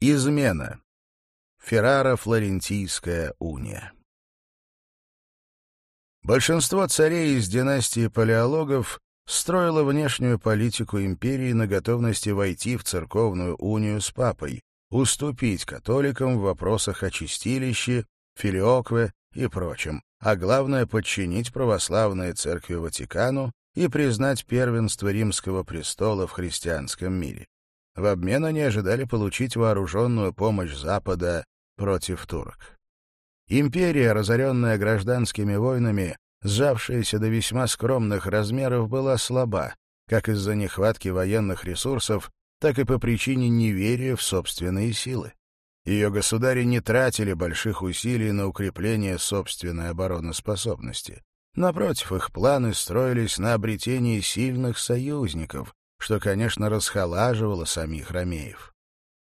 Измена. Феррара-Флорентийская уния. Большинство царей из династии палеологов строило внешнюю политику империи на готовности войти в церковную унию с папой, уступить католикам в вопросах о чистилище, филиокве и прочем, а главное подчинить православные церкви Ватикану и признать первенство римского престола в христианском мире. В обмен они ожидали получить вооруженную помощь Запада против турок. Империя, разоренная гражданскими войнами, сжавшаяся до весьма скромных размеров, была слаба, как из-за нехватки военных ресурсов, так и по причине неверия в собственные силы. Ее государи не тратили больших усилий на укрепление собственной обороноспособности. Напротив, их планы строились на обретении сильных союзников, что, конечно, расхолаживало самих ромеев.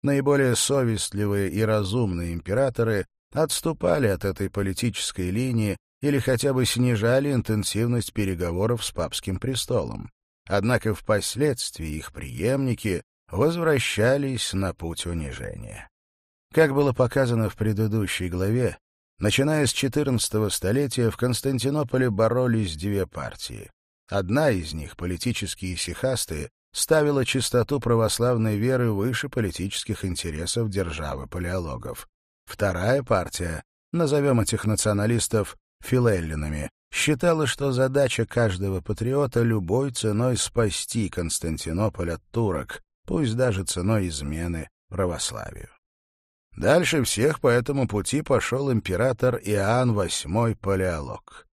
Наиболее совестливые и разумные императоры отступали от этой политической линии или хотя бы снижали интенсивность переговоров с папским престолом. Однако впоследствии их преемники возвращались на путь унижения. Как было показано в предыдущей главе, начиная с XIV столетия в Константинополе боролись две партии. Одна из них, политические сихасты, ставила чистоту православной веры выше политических интересов державы палеологов. Вторая партия, назовем этих националистов филеллинами, считала, что задача каждого патриота любой ценой спасти Константинополь от турок, пусть даже ценой измены православию. Дальше всех по этому пути пошел император Иоанн VIII Палеолог.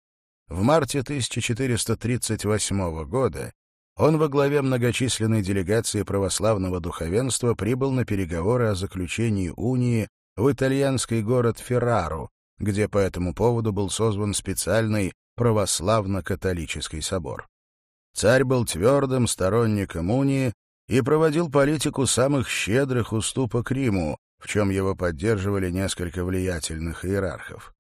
В марте 1438 года он во главе многочисленной делегации православного духовенства прибыл на переговоры о заключении унии в итальянский город Феррару, где по этому поводу был созван специальный православно-католический собор. Царь был твердым сторонником унии и проводил политику самых щедрых уступок Риму, в чем его поддерживали несколько влиятельных иерархов.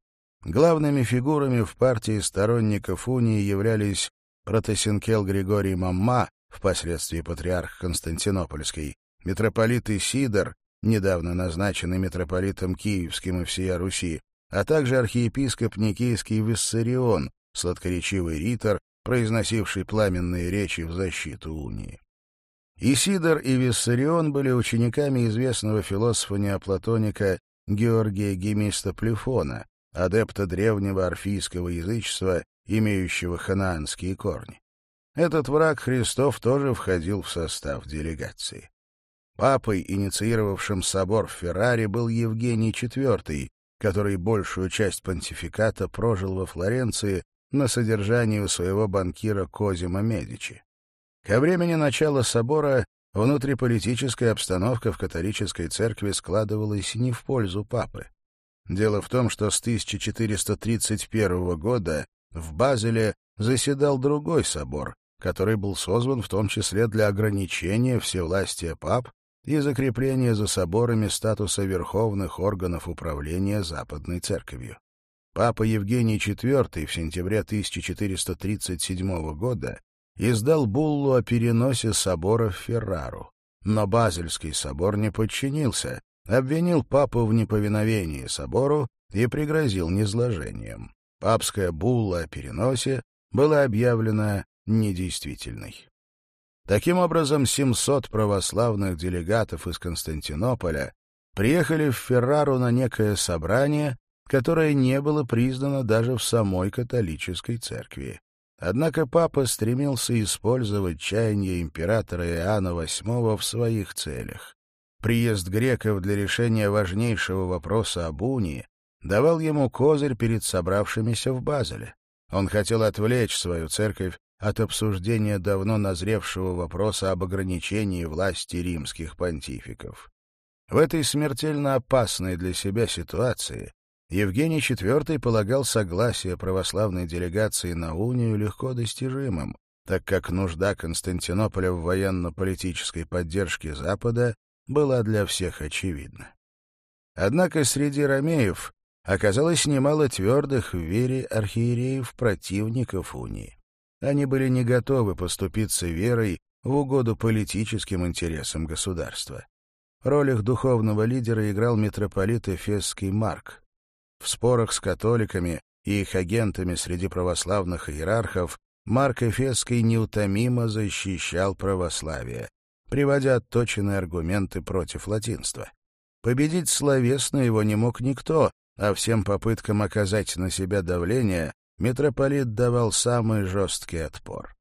Главными фигурами в партии сторонников унии являлись протосинкел Григорий Мамма, впоследствии патриарх Константинопольский, митрополит Исидор, недавно назначенный митрополитом Киевским и всея Руси, а также архиепископ Никейский Виссарион, сладкоречивый ритор, произносивший пламенные речи в защиту унии. Исидор и Виссарион были учениками известного философа-неоплатоника Георгия Гемиста Плефона, адепта древнего орфийского язычества имеющего ханаанские корни. Этот враг Христов тоже входил в состав делегации. Папой, инициировавшим собор в Ферраре, был Евгений IV, который большую часть понтификата прожил во Флоренции на содержании у своего банкира Козима Медичи. Ко времени начала собора внутриполитическая обстановка в католической церкви складывалась не в пользу папы. Дело в том, что с 1431 года в Базеле заседал другой собор, который был созван в том числе для ограничения всевластия пап и закрепления за соборами статуса верховных органов управления Западной Церковью. Папа Евгений IV в сентябре 1437 года издал буллу о переносе собора в Феррару, но Базельский собор не подчинился, обвинил папу в неповиновении собору и пригрозил низложением папская булла о переносе была объявлена недействительной. Таким образом, 700 православных делегатов из Константинополя приехали в Феррару на некое собрание, которое не было признано даже в самой католической церкви. Однако папа стремился использовать чаяние императора Иоанна VIII в своих целях. Приезд греков для решения важнейшего вопроса об унии давал ему козырь перед собравшимися в Базеле. Он хотел отвлечь свою церковь от обсуждения давно назревшего вопроса об ограничении власти римских понтификов. В этой смертельно опасной для себя ситуации Евгений IV полагал согласие православной делегации на унию легко достижимым, так как нужда Константинополя в военно-политической поддержке Запада была для всех очевидна. Однако среди ромеев оказалось немало твердых в вере архиереев противников унии. Они были не готовы поступиться верой в угоду политическим интересам государства. Роль их духовного лидера играл митрополит Эфесский Марк. В спорах с католиками и их агентами среди православных иерархов Марк Эфесский неутомимо защищал православие, приводя точные аргументы против латинства. Победить словесно его не мог никто, а всем попыткам оказать на себя давление митрополит давал самый жесткий отпор.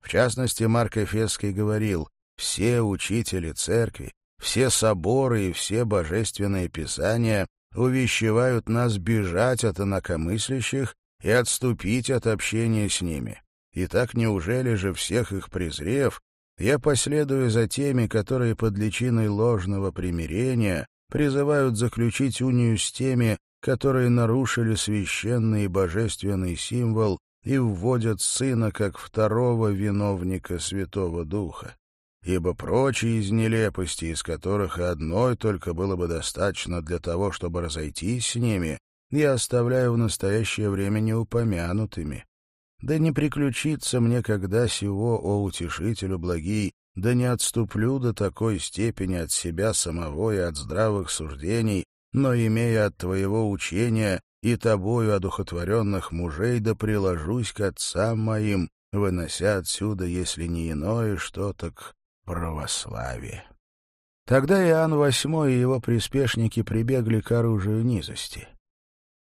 В частности, Марк Эфесский говорил, все учители церкви, все соборы и все божественные писания увещевают нас бежать от инакомыслящих и отступить от общения с ними. И так неужели же всех их презрев, я последую за теми, которые под личиной ложного примирения призывают заключить унию с теми, которые нарушили священный и божественный символ и вводят сына как второго виновника Святого Духа. Ибо прочие из нелепости, из которых и одной только было бы достаточно для того, чтобы разойтись с ними, я оставляю в настоящее время неупомянутыми. Да не приключится мне, когда сего, о утешителю благий, да не отступлю до такой степени от себя самого и от здравых суждений, но имея от твоего учения и тобою одухотворенных мужей, да приложусь к отцам моим, вынося отсюда, если не иное, что так православие. Тогда Иоанн VIII и его приспешники прибегли к оружию низости.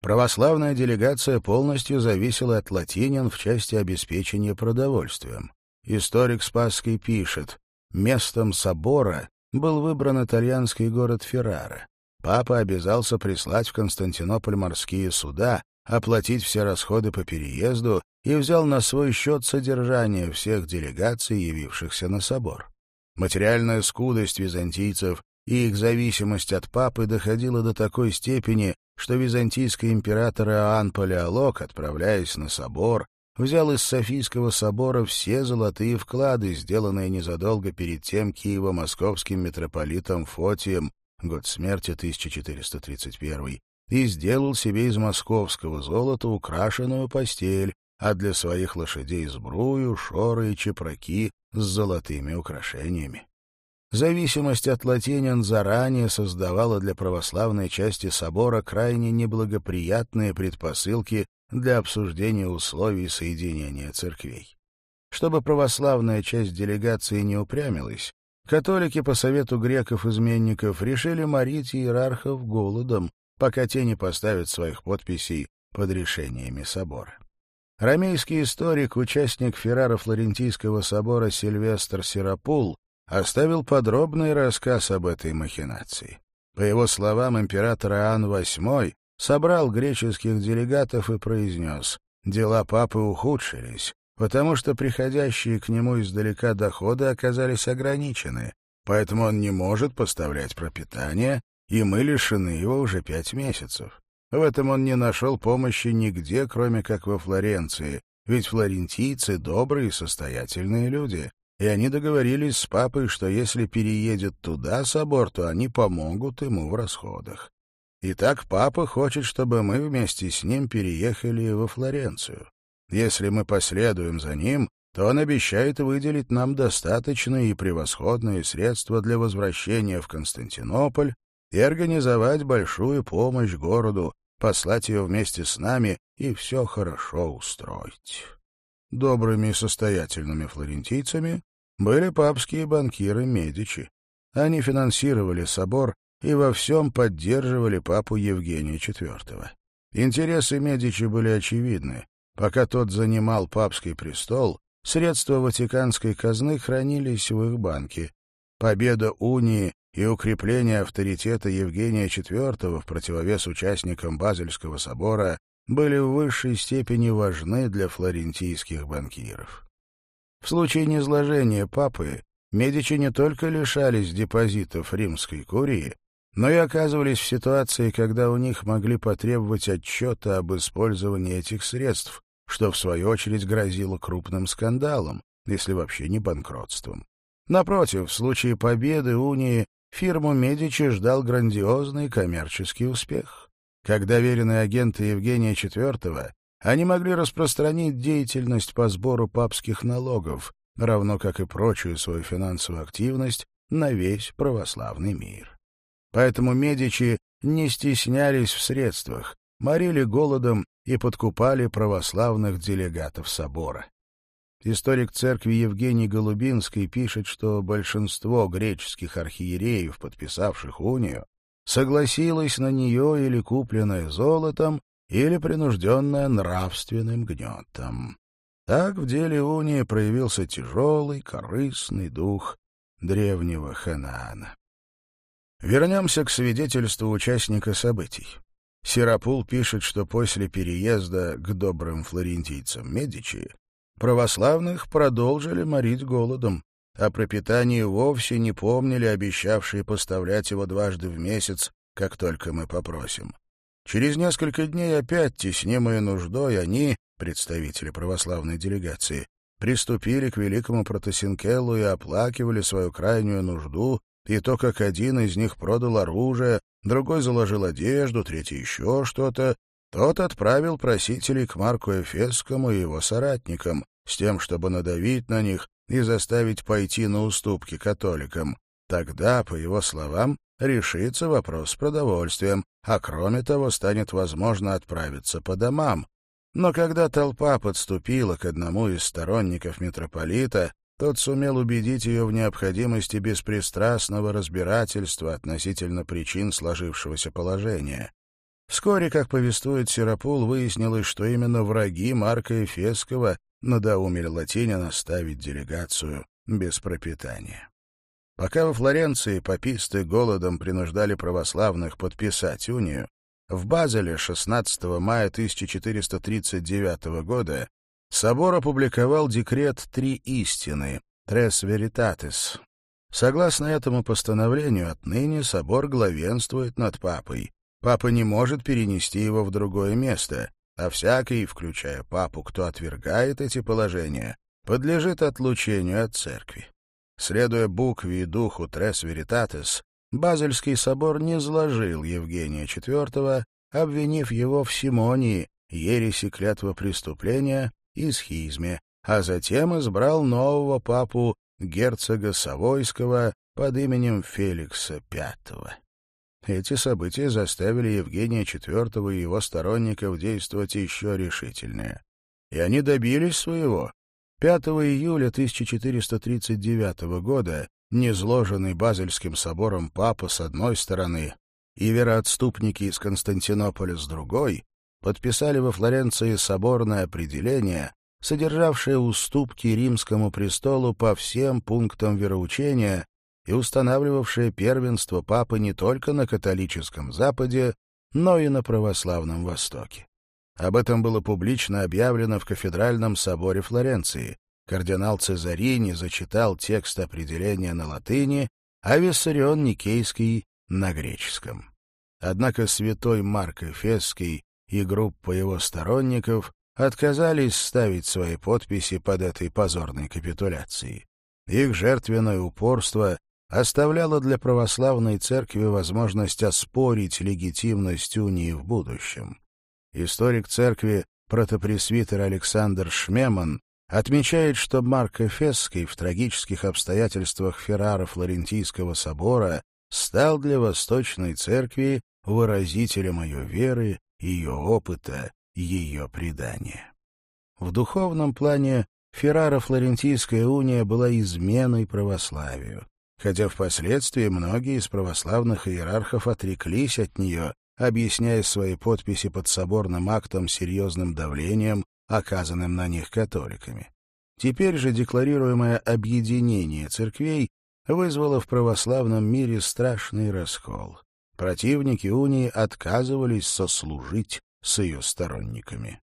Православная делегация полностью зависела от латинин в части обеспечения продовольствием. Историк Спасский пишет, местом собора был выбран итальянский город Феррара папа обязался прислать в Константинополь морские суда, оплатить все расходы по переезду и взял на свой счет содержание всех делегаций, явившихся на собор. Материальная скудость византийцев и их зависимость от папы доходила до такой степени, что византийский император Иоанн Палеолог, отправляясь на собор, взял из Софийского собора все золотые вклады, сделанные незадолго перед тем Киево-московским митрополитом Фотием год смерти 1431, и сделал себе из московского золота украшенную постель, а для своих лошадей сбрую, шоры и чепраки с золотыми украшениями. Зависимость от Латинян заранее создавала для православной части собора крайне неблагоприятные предпосылки для обсуждения условий соединения церквей. Чтобы православная часть делегации не упрямилась, Католики по совету греков-изменников решили морить иерархов голодом, пока те не поставят своих подписей под решениями собора. Ромейский историк, участник Феррара-Флорентийского собора Сильвестр Сиропул оставил подробный рассказ об этой махинации. По его словам, император Иоанн VIII собрал греческих делегатов и произнес «Дела папы ухудшились, потому что приходящие к нему издалека доходы оказались ограничены, поэтому он не может поставлять пропитание, и мы лишены его уже пять месяцев. В этом он не нашел помощи нигде, кроме как во Флоренции, ведь флорентийцы — добрые и состоятельные люди, и они договорились с папой, что если переедет туда собор, то они помогут ему в расходах. Итак, папа хочет, чтобы мы вместе с ним переехали во Флоренцию. Если мы последуем за ним, то он обещает выделить нам достаточные и превосходные средства для возвращения в Константинополь и организовать большую помощь городу, послать ее вместе с нами и все хорошо устроить. Добрыми и состоятельными флорентийцами были папские банкиры Медичи. Они финансировали собор и во всем поддерживали папу Евгения IV. Интересы Медичи были очевидны. Пока тот занимал папский престол, средства ватиканской казны хранились в их банке. Победа унии и укрепление авторитета Евгения IV в противовес участникам Базельского собора были в высшей степени важны для флорентийских банкиров. В случае низложения папы Медичи не только лишались депозитов римской курии, но и оказывались в ситуации, когда у них могли потребовать отчета об использовании этих средств, что, в свою очередь, грозило крупным скандалом, если вообще не банкротством. Напротив, в случае победы унии фирму Медичи ждал грандиозный коммерческий успех. Как доверенные агенты Евгения IV, они могли распространить деятельность по сбору папских налогов, равно как и прочую свою финансовую активность на весь православный мир. Поэтому Медичи не стеснялись в средствах, морили голодом и подкупали православных делегатов собора. Историк церкви Евгений Голубинский пишет, что большинство греческих архиереев, подписавших унию, согласилось на нее или купленное золотом, или принужденное нравственным гнетом. Так в деле унии проявился тяжелый, корыстный дух древнего Ханаана. Вернемся к свидетельству участника событий. Сиропул пишет, что после переезда к добрым флорентийцам Медичи православных продолжили морить голодом, а про питание вовсе не помнили, обещавшие поставлять его дважды в месяц, как только мы попросим. Через несколько дней опять, теснимые нуждой, они, представители православной делегации, приступили к великому протосинкелу и оплакивали свою крайнюю нужду и то, как один из них продал оружие, другой заложил одежду, третий еще что-то. Тот отправил просителей к Марку Эфесскому и его соратникам, с тем, чтобы надавить на них и заставить пойти на уступки католикам. Тогда, по его словам, решится вопрос с продовольствием, а кроме того станет возможно отправиться по домам. Но когда толпа подступила к одному из сторонников митрополита, тот сумел убедить ее в необходимости беспристрастного разбирательства относительно причин сложившегося положения. Вскоре, как повествует Сиропул, выяснилось, что именно враги Марка Эфесского надоумили Латинина ставить делегацию без пропитания. Пока во Флоренции пописты голодом принуждали православных подписать унию, в Базеле 16 мая 1439 года собор опубликовал декрет «Три истины» «Трес веритатис». Согласно этому постановлению, отныне собор главенствует над папой. Папа не может перенести его в другое место, а всякий, включая папу, кто отвергает эти положения, подлежит отлучению от церкви. Следуя букве и духу «Трес веритатис», Базельский собор не сложил Евгения IV, обвинив его в Симонии, ереси клятва преступления и схизме, а затем избрал нового папу, герцога Савойского, под именем Феликса V. Эти события заставили Евгения IV и его сторонников действовать еще решительнее. И они добились своего. 5 июля 1439 года незложенный Базельским собором папа с одной стороны и вероотступники из Константинополя с другой подписали во Флоренции соборное определение, содержавшее уступки римскому престолу по всем пунктам вероучения и устанавливавшее первенство папы не только на католическом Западе, но и на православном Востоке. Об этом было публично объявлено в кафедральном соборе Флоренции. Кардинал Цезарини зачитал текст определения на латыни, а Виссарион Никейский — на греческом. Однако святой Марк Эфесский и группа его сторонников отказались ставить свои подписи под этой позорной капитуляцией. Их жертвенное упорство оставляло для православной церкви возможность оспорить легитимность унии в будущем. Историк церкви протопресвитер Александр Шмеман отмечает, что Марк Фесский в трагических обстоятельствах Феррара Флорентийского собора стал для Восточной Церкви выразителем ее веры ее опыта, ее предания. В духовном плане Феррара-Флорентийская уния была изменой православию, хотя впоследствии многие из православных иерархов отреклись от нее, объясняя свои подписи под соборным актом серьезным давлением, оказанным на них католиками. Теперь же декларируемое объединение церквей вызвало в православном мире страшный раскол противники унии отказывались сослужить с ее сторонниками.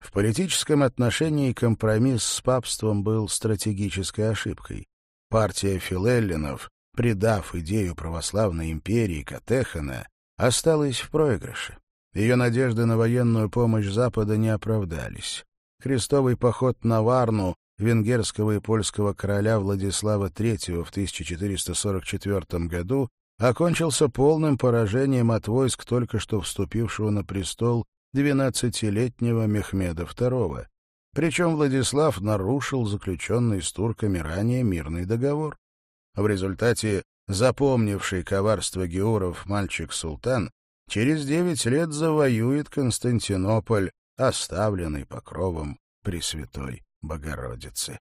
В политическом отношении компромисс с папством был стратегической ошибкой. Партия Филеллинов, предав идею православной империи Катехана, осталась в проигрыше. Ее надежды на военную помощь Запада не оправдались. Крестовый поход на Варну венгерского и польского короля Владислава III в 1444 году окончился полным поражением от войск только что вступившего на престол 12-летнего Мехмеда II. Причем Владислав нарушил заключенный с турками ранее мирный договор. В результате запомнивший коварство Геуров мальчик-султан через девять лет завоюет Константинополь, оставленный покровом Пресвятой Богородицы.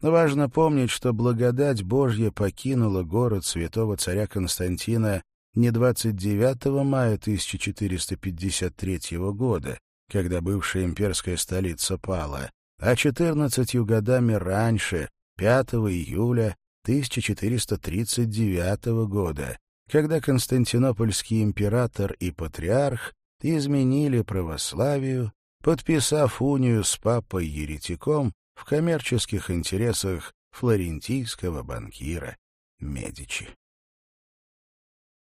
Важно помнить, что благодать Божья покинула город святого царя Константина не 29 мая 1453 года, когда бывшая имперская столица пала, а 14 годами раньше, 5 июля 1439 года, когда константинопольский император и патриарх изменили православию, подписав унию с папой-еретиком в коммерческих интересах флорентийского банкира Медичи.